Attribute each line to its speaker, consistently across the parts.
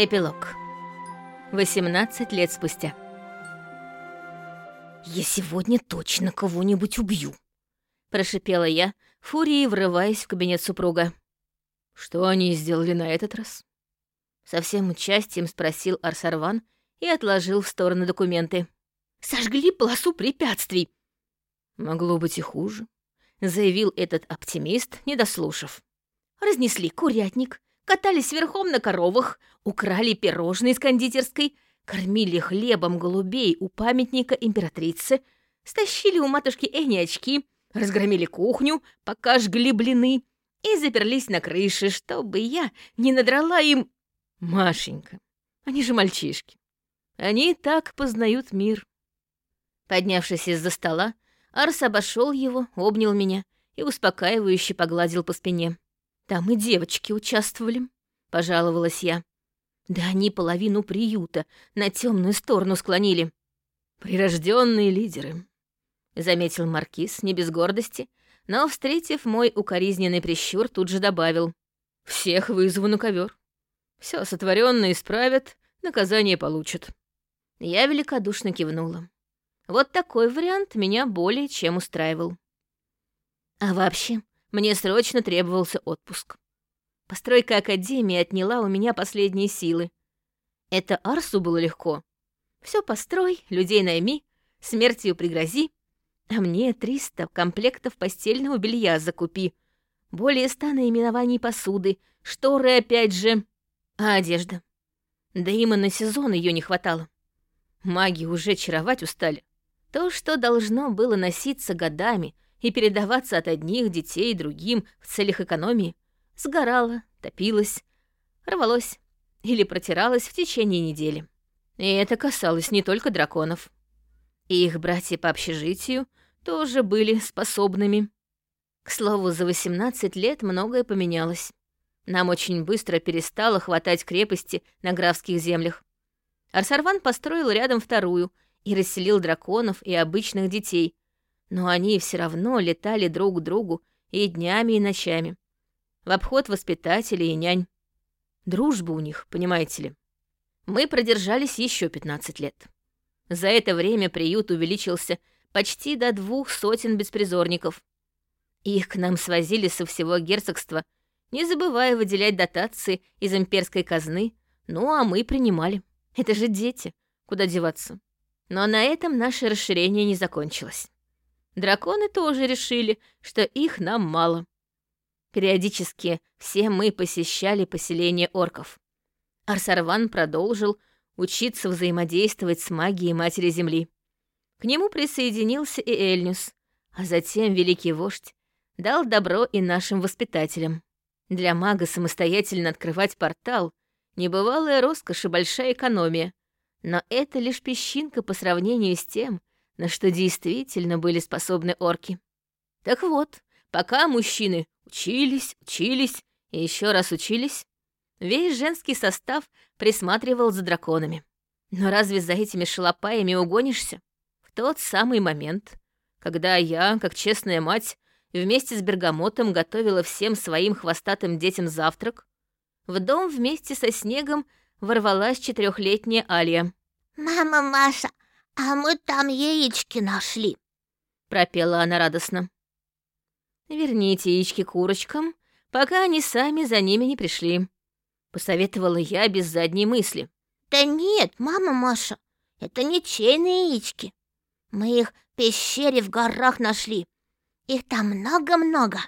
Speaker 1: Эпилог. 18 лет спустя. «Я сегодня точно кого-нибудь убью», — прошипела я, фурией врываясь в кабинет супруга.
Speaker 2: «Что они сделали на этот раз?»
Speaker 1: Со всем участием спросил Арсарван и отложил в сторону документы. «Сожгли полосу препятствий!»
Speaker 2: «Могло быть и хуже», —
Speaker 1: заявил этот оптимист, не дослушав. «Разнесли курятник, катались верхом на коровах, украли пирожные из кондитерской, кормили хлебом голубей у памятника императрицы, стащили у матушки Эни очки, разгромили кухню, пока жгли блины, и заперлись на крыше, чтобы я не надрала им... Машенька, они же мальчишки. Они так познают мир. Поднявшись из-за стола, Арс обошел его, обнял меня и успокаивающе погладил по спине. Там и девочки участвовали, пожаловалась я. Да они половину приюта на темную сторону склонили.
Speaker 2: Прирожденные лидеры,
Speaker 1: заметил маркиз не без гордости, но, встретив мой укоризненный прищур, тут же добавил. «Всех вызову на ковер. Все сотворенное исправят, наказание получат». Я великодушно кивнула. Вот такой вариант меня более чем устраивал. А вообще, мне срочно требовался отпуск. Постройка Академии отняла у меня последние силы. Это Арсу было легко. Все построй, людей найми, смертью пригрози, а мне 300 комплектов постельного белья закупи, более ста наименований посуды, шторы опять же, а одежда. Да им и на сезон ее не хватало. Маги уже чаровать устали. То, что должно было носиться годами — и передаваться от одних детей другим в целях экономии, сгорало, топилось, рвалось или протиралось в течение недели. И это касалось не только драконов. И их братья по общежитию тоже были способными. К слову, за 18 лет многое поменялось. Нам очень быстро перестало хватать крепости на графских землях. Арсарван построил рядом вторую и расселил драконов и обычных детей, но они все равно летали друг к другу и днями, и ночами. В обход воспитателей и нянь. Дружба у них, понимаете ли. Мы продержались еще 15 лет. За это время приют увеличился почти до двух сотен беспризорников. Их к нам свозили со всего герцогства, не забывая выделять дотации из имперской казны, ну а мы принимали. Это же дети, куда деваться. Но на этом наше расширение не закончилось. Драконы тоже решили, что их нам мало. Периодически все мы посещали поселение орков. Арсарван продолжил учиться взаимодействовать с магией Матери Земли. К нему присоединился и Эльнюс, а затем Великий Вождь дал добро и нашим воспитателям. Для мага самостоятельно открывать портал — небывалая роскошь и большая экономия, но это лишь песчинка по сравнению с тем, на что действительно были способны орки. Так вот, пока мужчины учились, учились и еще раз учились, весь женский состав присматривал за драконами. Но разве за этими шалопаями угонишься? В тот самый момент, когда я, как честная мать, вместе с Бергамотом готовила всем своим хвостатым детям завтрак, в дом вместе со снегом ворвалась четырехлетняя Алия.
Speaker 3: «Мама Маша, «А мы там яички нашли», —
Speaker 1: пропела она радостно. «Верните яички курочкам, пока они сами за ними не пришли», — посоветовала я без задней мысли.
Speaker 3: «Да нет, мама Маша, это не чейные яички. Мы их в пещере в горах нашли. Их там много-много».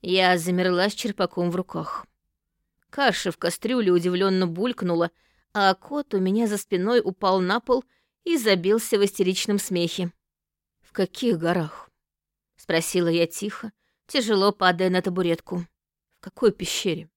Speaker 1: Я замерла с черпаком в руках. Каша в кастрюле удивленно булькнула, а кот у меня за спиной упал на пол и забился в истеричном смехе. «В каких горах?» — спросила я тихо, тяжело падая на табуретку. «В какой пещере?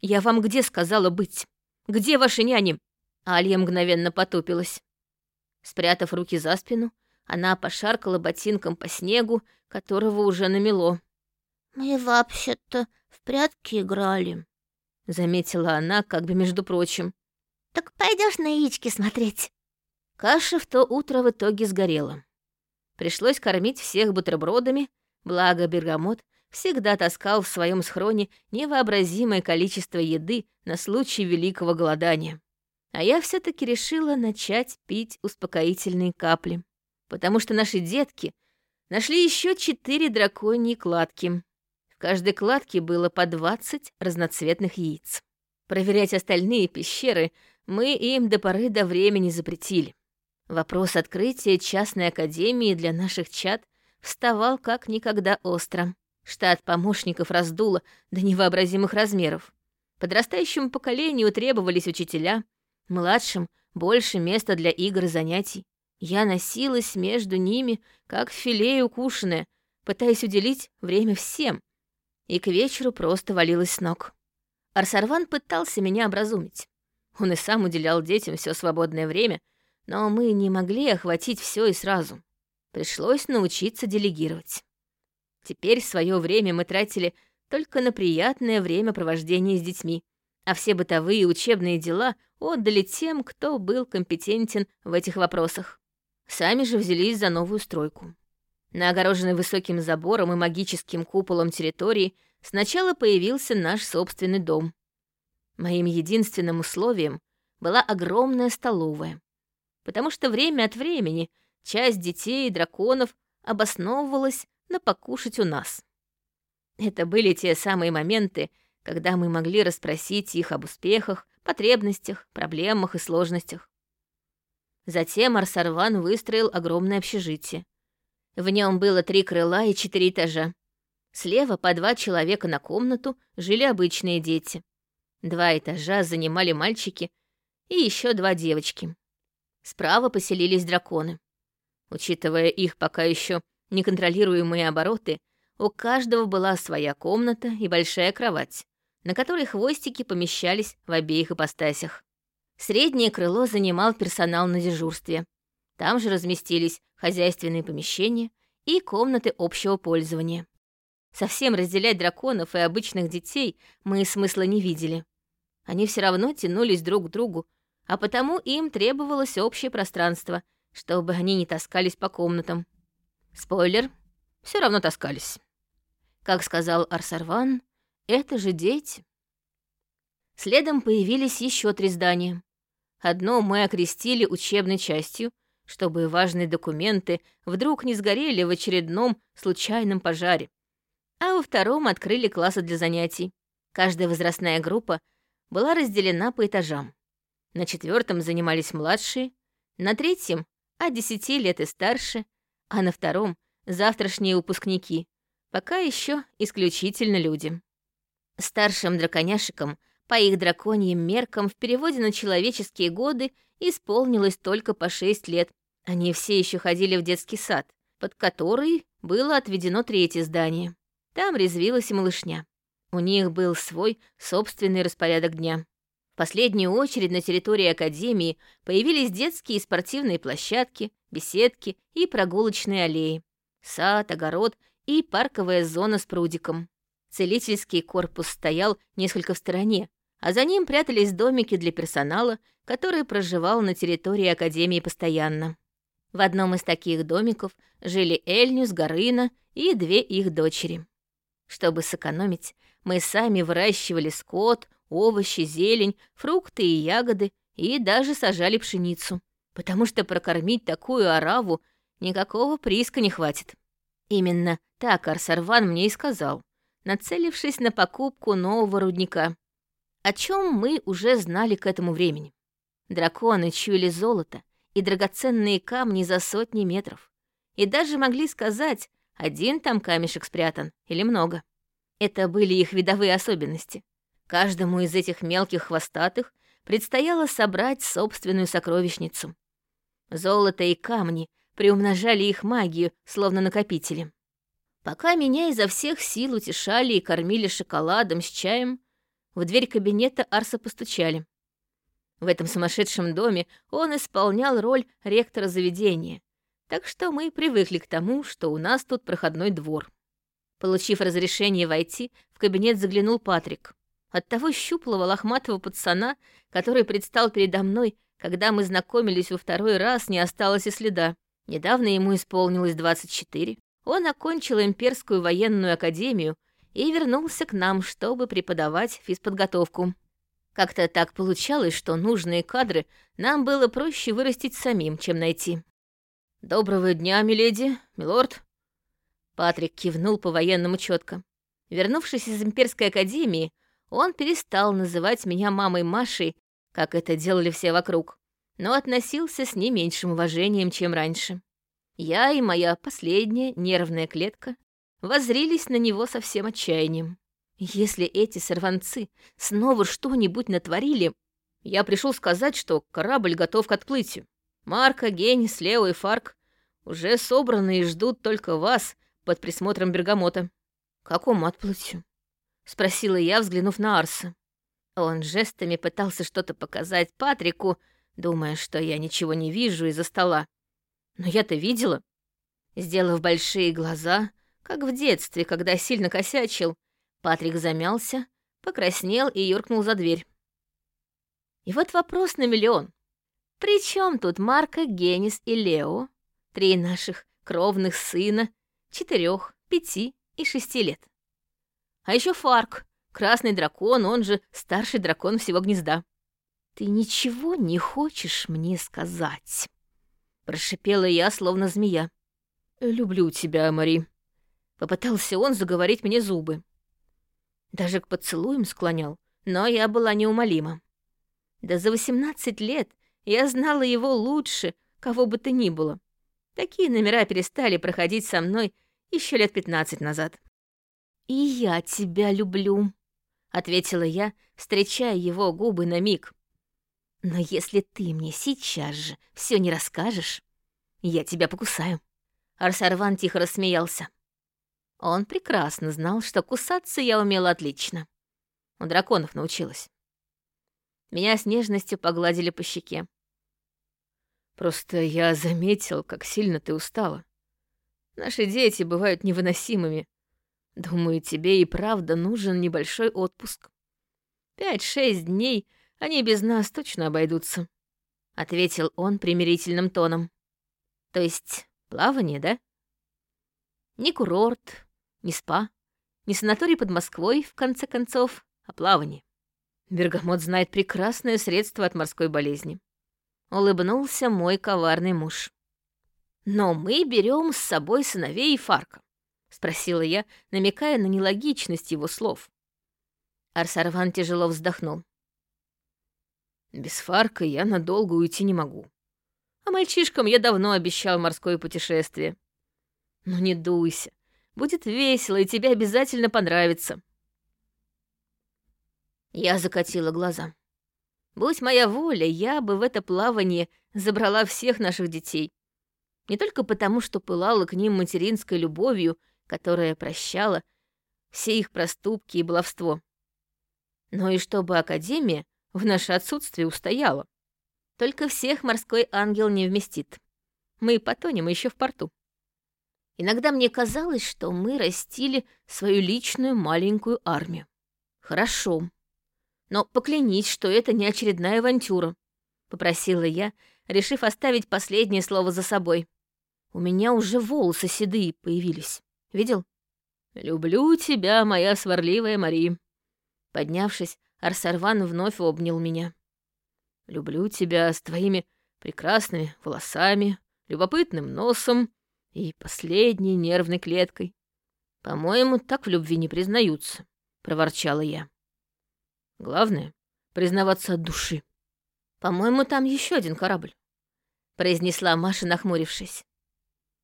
Speaker 1: Я вам где сказала быть? Где ваши няни?» Алья мгновенно потупилась. Спрятав руки за спину, она пошаркала ботинком по снегу, которого уже намело.
Speaker 3: «Мы вообще-то в прятки играли», —
Speaker 1: заметила она, как бы между прочим.
Speaker 3: «Так пойдешь на яички смотреть?»
Speaker 1: Каша в то утро в итоге сгорела. Пришлось кормить всех бутербродами, благо Бергамот всегда таскал в своем схроне невообразимое количество еды на случай великого голодания. А я все таки решила начать пить успокоительные капли, потому что наши детки нашли еще четыре драконьи кладки. В каждой кладке было по 20 разноцветных яиц. Проверять остальные пещеры мы им до поры до времени запретили. Вопрос открытия частной академии для наших чад вставал как никогда остро. Штат помощников раздуло до невообразимых размеров. Подрастающему поколению требовались учителя, младшим — больше места для игр и занятий. Я носилась между ними, как филе укушенное, пытаясь уделить время всем, и к вечеру просто валилась с ног. Арсарван пытался меня образумить. Он и сам уделял детям все свободное время, но мы не могли охватить все и сразу. Пришлось научиться делегировать. Теперь свое время мы тратили только на приятное времяпровождение с детьми, а все бытовые и учебные дела отдали тем, кто был компетентен в этих вопросах. Сами же взялись за новую стройку. На огороженной высоким забором и магическим куполом территории сначала появился наш собственный дом. Моим единственным условием была огромная столовая, потому что время от времени часть детей и драконов обосновывалась на покушать у нас. Это были те самые моменты, когда мы могли расспросить их об успехах, потребностях, проблемах и сложностях. Затем Арсарван выстроил огромное общежитие. В нем было три крыла и четыре этажа. Слева по два человека на комнату жили обычные дети. Два этажа занимали мальчики и еще два девочки. Справа поселились драконы. Учитывая их пока еще неконтролируемые обороты, у каждого была своя комната и большая кровать, на которой хвостики помещались в обеих ипостасях. Среднее крыло занимал персонал на дежурстве. Там же разместились хозяйственные помещения и комнаты общего пользования. Совсем разделять драконов и обычных детей мы смысла не видели. Они все равно тянулись друг к другу, а потому им требовалось общее пространство, чтобы они не таскались по комнатам. Спойлер, все равно таскались. Как сказал Арсарван, это же дети. Следом появились еще три здания. Одно мы окрестили учебной частью, чтобы важные документы вдруг не сгорели в очередном случайном пожаре. А во втором открыли классы для занятий. Каждая возрастная группа была разделена по этажам. На четвертом занимались младшие, на третьем — от десяти лет и старше, а на втором — завтрашние выпускники, пока еще исключительно люди. Старшим драконяшикам — по их драконьим меркам в переводе на человеческие годы исполнилось только по шесть лет. Они все еще ходили в детский сад, под который было отведено третье здание. Там резвилась и малышня. У них был свой собственный распорядок дня. В последнюю очередь на территории Академии появились детские и спортивные площадки, беседки и прогулочные аллеи, сад, огород и парковая зона с прудиком. Целительский корпус стоял несколько в стороне, а за ним прятались домики для персонала, который проживал на территории Академии постоянно. В одном из таких домиков жили Эльнюс, Горына и две их дочери. Чтобы сэкономить, мы сами выращивали скот, овощи, зелень, фрукты и ягоды и даже сажали пшеницу, потому что прокормить такую ораву никакого прииска не хватит. Именно так Арсарван мне и сказал — нацелившись на покупку нового рудника, о чем мы уже знали к этому времени. Драконы чуяли золото и драгоценные камни за сотни метров, и даже могли сказать, один там камешек спрятан или много. Это были их видовые особенности. Каждому из этих мелких хвостатых предстояло собрать собственную сокровищницу. Золото и камни приумножали их магию, словно накопители. Пока меня изо всех сил утешали и кормили шоколадом с чаем, в дверь кабинета Арса постучали. В этом сумасшедшем доме он исполнял роль ректора заведения, так что мы привыкли к тому, что у нас тут проходной двор. Получив разрешение войти, в кабинет заглянул Патрик. От того щуплого лохматого пацана, который предстал передо мной, когда мы знакомились во второй раз, не осталось и следа. Недавно ему исполнилось 24, он окончил имперскую военную академию и вернулся к нам, чтобы преподавать физподготовку. Как-то так получалось, что нужные кадры нам было проще вырастить самим, чем найти. «Доброго дня, миледи, милорд!» Патрик кивнул по-военному четко. Вернувшись из Имперской Академии, он перестал называть меня мамой Машей, как это делали все вокруг, но относился с не меньшим уважением, чем раньше. Я и моя последняя нервная клетка воззрились на него со всем отчаянием. Если эти сорванцы снова что-нибудь натворили, я пришел сказать, что корабль готов к отплытию. Марка, Генис, Лео и Фарк уже собраны и ждут только вас под присмотром Бергамота. «Какому отплытию?» — спросила я, взглянув на Арса. Он жестами пытался что-то показать Патрику, думая, что я ничего не вижу из-за стола. Но я-то видела. Сделав большие глаза, как в детстве, когда сильно косячил, Патрик замялся, покраснел и юркнул за дверь. И вот вопрос на миллион. При чем тут Марка, Генис и Лео, три наших кровных сына, четырех, пяти и шести лет? А еще Фарк, красный дракон, он же старший дракон всего гнезда. «Ты ничего не хочешь мне сказать?» Прошипела я, словно змея. «Люблю тебя, Мари», — попытался он заговорить мне зубы. Даже к поцелуям склонял, но я была неумолима. Да за восемнадцать лет я знала его лучше, кого бы то ни было. Такие номера перестали проходить со мной еще лет пятнадцать назад. «И я тебя люблю», — ответила я, встречая его губы на миг. «Но если ты мне сейчас же все не расскажешь, я тебя покусаю». Арсарван тихо рассмеялся. Он прекрасно знал, что кусаться я умела отлично. У драконов научилась. Меня с нежностью погладили по щеке. «Просто я заметил, как сильно ты устала. Наши дети бывают невыносимыми. Думаю, тебе и правда нужен небольшой отпуск. Пять-шесть дней они без нас точно обойдутся», — ответил он примирительным тоном. «То есть плавание, да?» Не курорт, не спа, не санаторий под Москвой, в конце концов, а плавание. Бергамот знает прекрасное средство от морской болезни. Улыбнулся мой коварный муж. «Но мы берем с собой сыновей и Фарка», — спросила я, намекая на нелогичность его слов. Арсарван тяжело вздохнул. «Без Фарка я надолго уйти не могу. А мальчишкам я давно обещал морское путешествие. Ну не дуйся. Будет весело, и тебе обязательно понравится. Я закатила глаза. Будь моя воля, я бы в это плавание забрала всех наших детей. Не только потому, что пылала к ним материнской любовью, которая прощала все их проступки и баловство, но и чтобы Академия в наше отсутствие устояла. Только всех морской ангел не вместит. Мы потонем еще в порту. Иногда мне казалось, что мы растили свою личную маленькую армию. Хорошо. Но поклянись, что это не очередная авантюра, попросила я, решив оставить последнее слово за собой. У меня уже волосы седые появились. Видел? Люблю тебя, моя сварливая Мари. Поднявшись, Арсарван вновь обнял меня. Люблю тебя с твоими прекрасными волосами, любопытным носом и последней нервной клеткой. По-моему, так в любви не признаются, проворчала я. Главное — признаваться от души. По-моему, там еще один корабль, произнесла Маша, нахмурившись.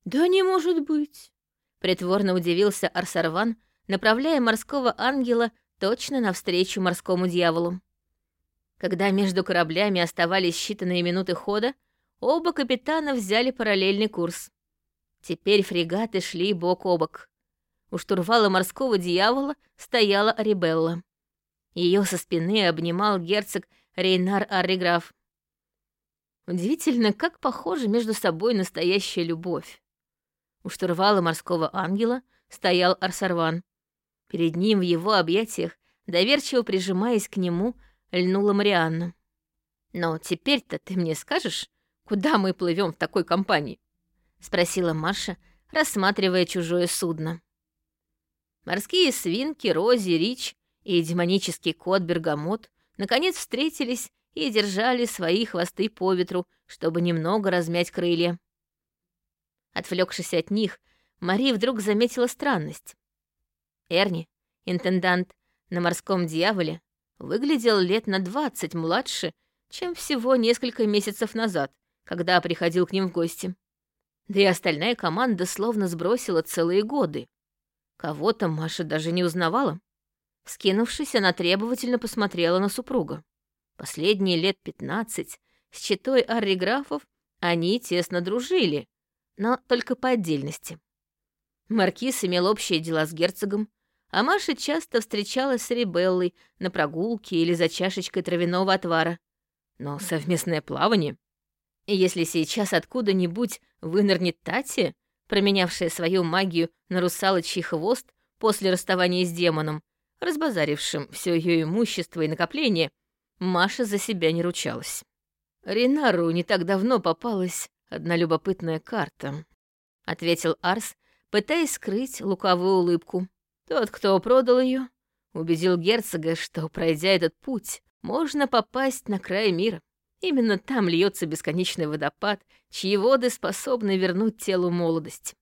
Speaker 1: Да не может быть, притворно удивился Арсарван, направляя морского ангела точно навстречу морскому дьяволу. Когда между кораблями оставались считанные минуты хода, оба капитана взяли параллельный курс. Теперь фрегаты шли бок о бок. У штурвала морского дьявола стояла Арибелла. Ее со спины обнимал герцог Рейнар Арриграф. Удивительно, как похожи между собой настоящая любовь. У штурвала морского ангела стоял Арсарван. Перед ним в его объятиях, доверчиво прижимаясь к нему, льнула Марианна. «Но теперь-то ты мне скажешь, куда мы плывем в такой компании?» — спросила Маша, рассматривая чужое судно. Морские свинки, Рози, Рич и демонический кот Бергамот наконец встретились и держали свои хвосты по ветру, чтобы немного размять крылья. Отвлекшись от них, Мари вдруг заметила странность. Эрни, интендант на морском дьяволе, выглядел лет на двадцать младше, чем всего несколько месяцев назад, когда приходил к ним в гости. Да и остальная команда словно сбросила целые годы. Кого-то Маша даже не узнавала. Скинувшись, она требовательно посмотрела на супруга. Последние лет пятнадцать с читой арриграфов они тесно дружили, но только по отдельности. Маркиз имел общие дела с герцогом, а Маша часто встречалась с Рибеллой на прогулке или за чашечкой травяного отвара. Но совместное плавание... Если сейчас откуда-нибудь вынырнет Тати, променявшая свою магию на русалочий хвост после расставания с демоном, разбазарившим все ее имущество и накопление, Маша за себя не ручалась. Ринару не так давно попалась одна любопытная карта, ответил Арс, пытаясь скрыть лукавую улыбку. Тот, кто продал ее, убедил герцога, что, пройдя этот путь, можно попасть на край мира. Именно там льется бесконечный водопад, чьи воды способны вернуть телу молодость.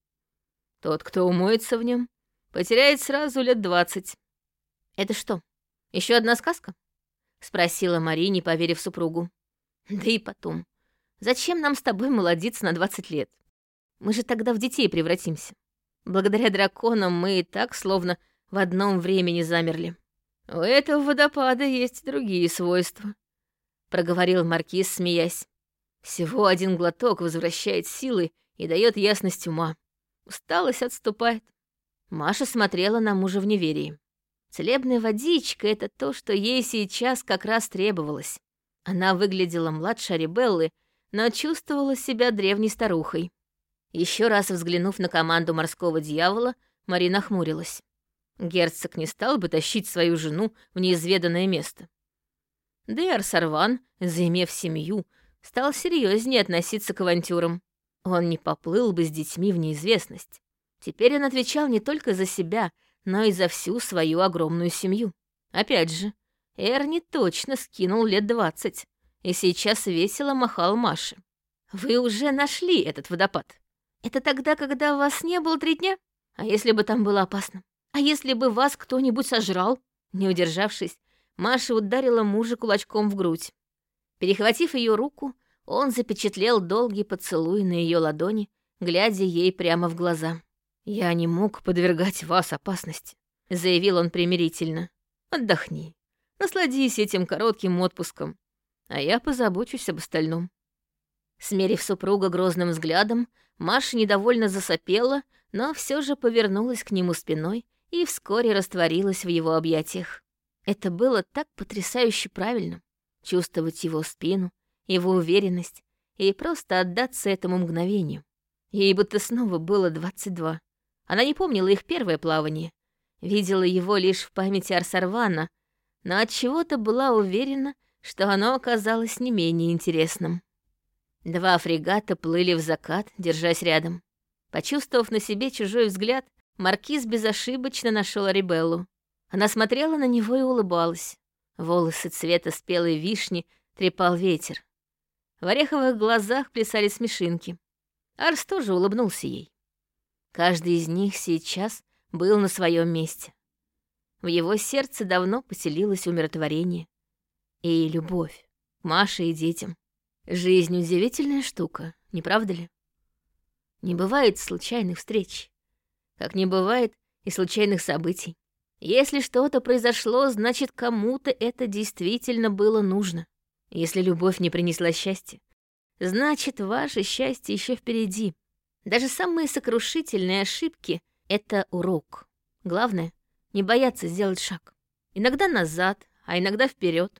Speaker 1: Тот, кто умоется в нем, потеряет сразу лет двадцать. «Это что, еще одна сказка?» — спросила Мари, не поверив супругу. «Да и потом, зачем нам с тобой молодиться на двадцать лет? Мы же тогда в детей превратимся. Благодаря драконам мы и так словно в одном времени замерли. У этого водопада есть другие свойства», — проговорил Маркиз, смеясь. «Всего один глоток возвращает силы и дает ясность ума. Усталость отступает». Маша смотрела на мужа в неверии. Целебная водичка — это то, что ей сейчас как раз требовалось. Она выглядела младше Арибеллы, но чувствовала себя древней старухой. Еще раз взглянув на команду морского дьявола, Марина хмурилась. Герцог не стал бы тащить свою жену в неизведанное место. Да и Арсарван, заимев семью, стал серьезнее относиться к авантюрам. Он не поплыл бы с детьми в неизвестность. Теперь он отвечал не только за себя — но и за всю свою огромную семью. Опять же, Эрни точно скинул лет двадцать и сейчас весело махал Маше. «Вы уже нашли этот водопад. Это тогда, когда вас не было три дня? А если бы там было опасно? А если бы вас кто-нибудь сожрал?» Не удержавшись, Маша ударила мужа кулачком в грудь. Перехватив ее руку, он запечатлел долгий поцелуй на ее ладони, глядя ей прямо в глаза. «Я не мог подвергать вас опасности», — заявил он примирительно. «Отдохни, насладись этим коротким отпуском, а я позабочусь об остальном». Смерив супруга грозным взглядом, Маша недовольно засопела, но все же повернулась к нему спиной и вскоре растворилась в его объятиях. Это было так потрясающе правильно — чувствовать его спину, его уверенность и просто отдаться этому мгновению. Ей будто снова было двадцать два. Она не помнила их первое плавание, видела его лишь в памяти Арсарвана, но от чего-то была уверена, что оно оказалось не менее интересным. Два фрегата плыли в закат, держась рядом. Почувствовав на себе чужой взгляд, маркиз безошибочно нашел Арибеллу. Она смотрела на него и улыбалась. Волосы цвета спелой вишни трепал ветер. В ореховых глазах плясали смешинки. Арс тоже улыбнулся ей. Каждый из них сейчас был на своем месте. В его сердце давно поселилось умиротворение и любовь к Маше и детям. Жизнь — удивительная штука, не правда ли? Не бывает случайных встреч, как не бывает и случайных событий. Если что-то произошло, значит, кому-то это действительно было нужно. Если любовь не принесла счастья, значит, ваше счастье еще впереди. Даже самые сокрушительные ошибки — это урок. Главное — не бояться сделать шаг. Иногда назад, а иногда вперед.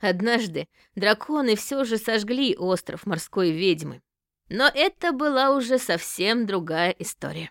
Speaker 1: Однажды драконы все же сожгли остров морской ведьмы. Но это была уже совсем другая история.